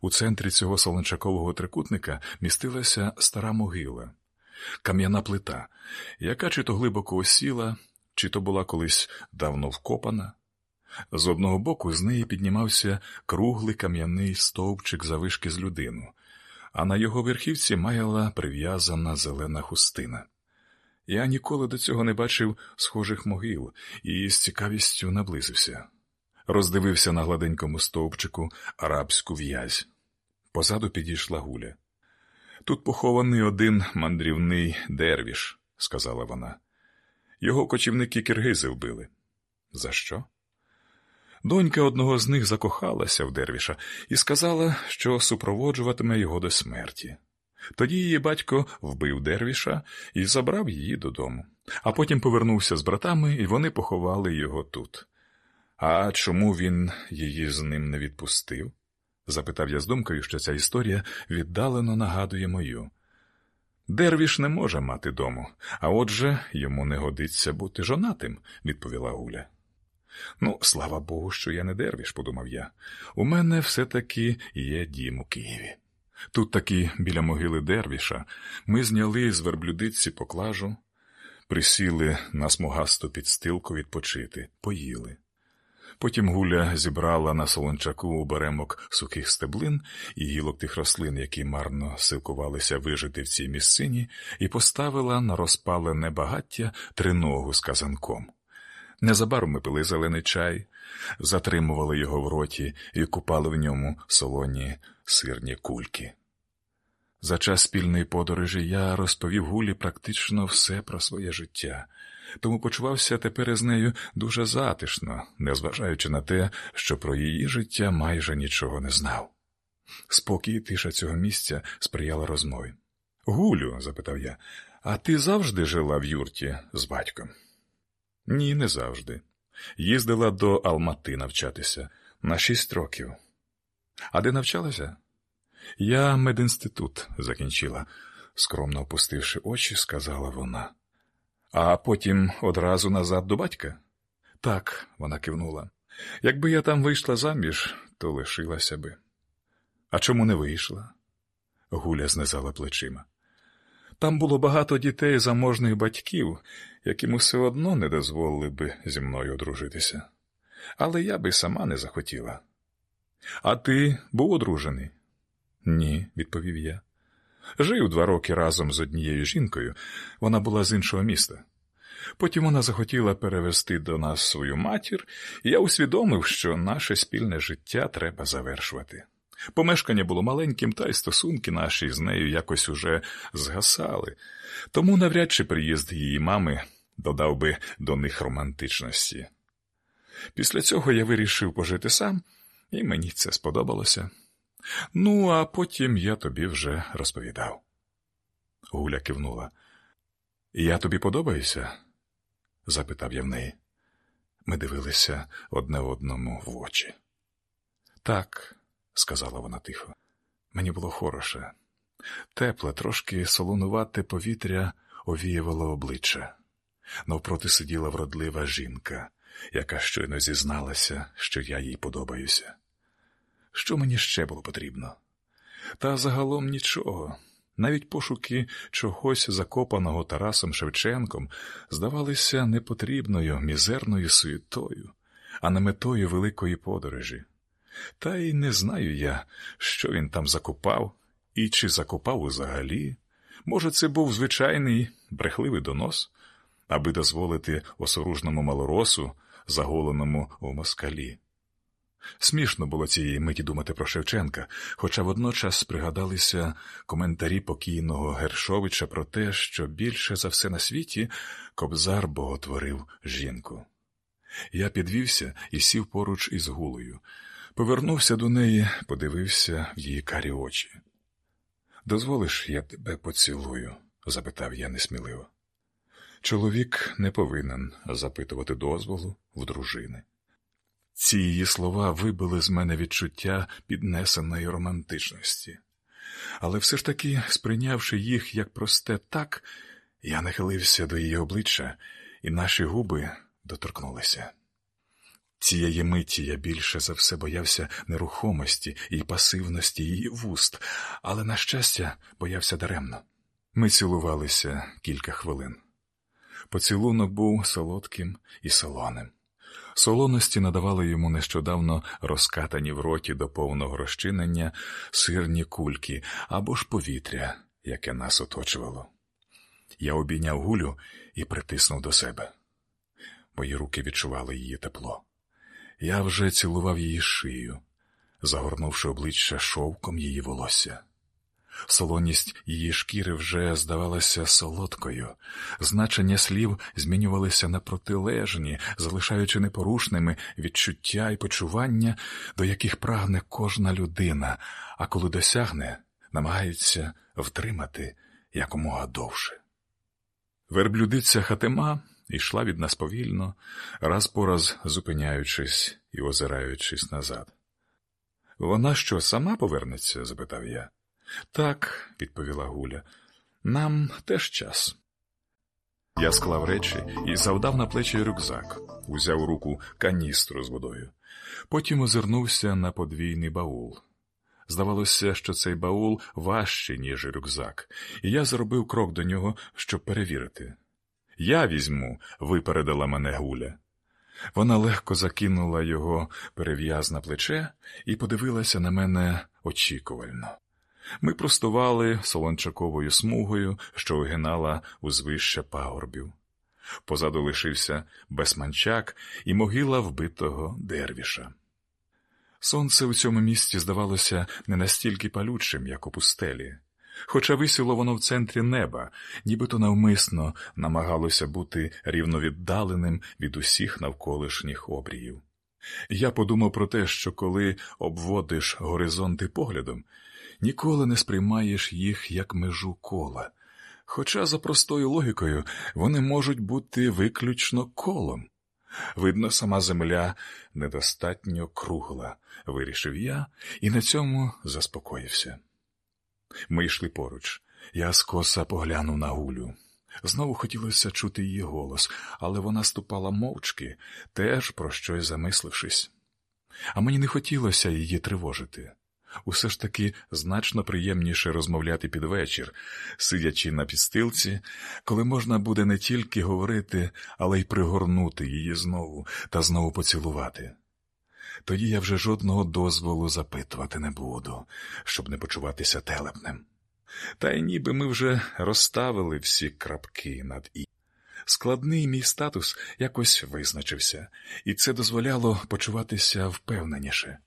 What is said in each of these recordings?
У центрі цього солончакового трикутника містилася стара могила, кам'яна плита, яка чи то глибоко осіла, чи то була колись давно вкопана. З одного боку з неї піднімався круглий кам'яний стовпчик завишки з людину, а на його верхівці маяла прив'язана зелена хустина. Я ніколи до цього не бачив схожих могил і з цікавістю наблизився. Роздивився на гладенькому стовпчику арабську в'язь. Позаду підійшла гуля. Тут похований один мандрівний дервіш, сказала вона. Його кочівники киргизи вбили. За що? Донька одного з них закохалася в дервіша і сказала, що супроводжуватиме його до смерті. Тоді її батько вбив дервіша і забрав її додому, а потім повернувся з братами, і вони поховали його тут. А чому він її з ним не відпустив? запитав я з думкою, що ця історія віддалено нагадує мою. Дервіш не може мати дому, а отже йому не годиться бути жонатим, відповіла Гуля. Ну, слава Богу, що я не дервіш, подумав я. У мене все-таки є дім у Києві. Тут таки біля могили Дервіша ми зняли з верблюдиці поклажу, присіли на смугасту підстилку відпочити, поїли. Потім Гуля зібрала на солончаку оберемок сухих стеблин і гілок тих рослин, які марно силкувалися вижити в цій місцині, і поставила на розпалене багаття триногу з казанком. Незабаром ми пили зелений чай, затримували його в роті і купали в ньому солоні сирні кульки. За час спільної подорожі я розповів Гулі практично все про своє життя, тому почувався тепер із нею дуже затишно, незважаючи на те, що про її життя майже нічого не знав. Спокій і тиша цього місця сприяла розмові. Гулю, запитав я, а ти завжди жила в юрті з батьком? Ні, не завжди. Їздила до Алмати навчатися на шість років. А де навчалася? Я медінститут закінчила, скромно опустивши очі, сказала вона. А потім одразу назад до батька? Так, вона кивнула. Якби я там вийшла заміж, то лишилася би. А чому не вийшла? Гуля знизала плечима. Там було багато дітей заможних батьків, яким усе одно не дозволили би зі мною одружитися. Але я би сама не захотіла. А ти був одружений? Ні, відповів я. Жив два роки разом з однією жінкою, вона була з іншого міста. Потім вона захотіла перевести до нас свою матір, і я усвідомив, що наше спільне життя треба завершувати. Помешкання було маленьким, та й стосунки наші з нею якось уже згасали, тому навряд чи приїзд її мами додав би до них романтичності. Після цього я вирішив пожити сам, і мені це сподобалося. Ну, а потім я тобі вже розповідав. Гуля кивнула. Я тобі подобаюся? запитав я в неї. Ми дивилися одне одному в очі. Так, сказала вона тихо, мені було хороше. Тепле, трошки солонувате повітря овіювало обличчя. Навпроти сиділа вродлива жінка, яка щойно зізналася, що я їй подобаюся. Що мені ще було потрібно? Та загалом нічого. Навіть пошуки чогось закопаного Тарасом Шевченком здавалися непотрібною мізерною суєтою, а не метою великої подорожі. Та й не знаю я, що він там закопав і чи закопав взагалі. Може, це був звичайний брехливий донос, аби дозволити осоружному малоросу, заголеному в москалі. Смішно було цієї миті думати про Шевченка, хоча водночас пригадалися коментарі покійного Гершовича про те, що більше за все на світі кобзар боготворив жінку. Я підвівся і сів поруч із гулею, повернувся до неї, подивився в її карі очі. Дозволиш, я тебе поцілую? запитав я несміливо. Чоловік не повинен запитувати дозволу в дружини. Ці її слова вибили з мене відчуття піднесеної романтичності, але все ж таки, сприйнявши їх як просте так, я нахилився до її обличчя, і наші губи доторкнулися. Цієї миті я більше за все боявся нерухомості і пасивності її вуст, але, на щастя, боявся даремно. Ми цілувалися кілька хвилин. Поцілунок був солодким і солоним. Солоності надавали йому нещодавно розкатані в роті до повного розчинення сирні кульки або ж повітря, яке нас оточувало. Я обійняв гулю і притиснув до себе. Мої руки відчували її тепло. Я вже цілував її шию, загорнувши обличчя шовком її волосся. Солоність її шкіри вже здавалася солодкою, значення слів змінювалися на протилежні, залишаючи непорушними відчуття і почування, до яких прагне кожна людина, а коли досягне, намагається втримати якомога довше. Верблюдиця Хатема йшла від нас повільно, раз по раз зупиняючись і озираючись назад. Вона що, сама повернеться? запитав я. Так, відповіла Гуля, нам теж час. Я склав речі і завдав на плечі рюкзак, узяв у руку каністру з водою. Потім озирнувся на подвійний баул. Здавалося, що цей баул важчий, ніж рюкзак, і я зробив крок до нього, щоб перевірити. Я візьму, випередила мене Гуля. Вона легко закинула його перев'яз на плече і подивилася на мене очікувально. Ми простували солончаковою смугою, що огинала узвище пагорбів. Позаду лишився безманчак і могила вбитого дервіша. Сонце у цьому місці здавалося не настільки палючим, як у пустелі, хоча висіло воно в центрі неба, нібито навмисно намагалося бути рівновіддаленим від усіх навколишніх обріїв. Я подумав про те, що коли обводиш горизонти поглядом, ніколи не сприймаєш їх як межу кола, хоча за простою логікою вони можуть бути виключно колом. Видно, сама земля недостатньо кругла, вирішив я і на цьому заспокоївся. Ми йшли поруч. Я скоса поглянув на Гулю. Знову хотілося чути її голос, але вона ступала мовчки, теж про щось замислившись. А мені не хотілося її тривожити. Усе ж таки значно приємніше розмовляти під вечір, сидячи на підстилці, коли можна буде не тільки говорити, але й пригорнути її знову та знову поцілувати. Тоді я вже жодного дозволу запитувати не буду, щоб не почуватися телепним. Та й ніби ми вже розставили всі крапки над і. Складний мій статус якось визначився, і це дозволяло почуватися впевненіше.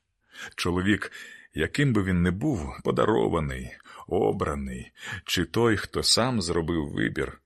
Чоловік, яким би він не був, подарований, обраний, чи той, хто сам зробив вибір,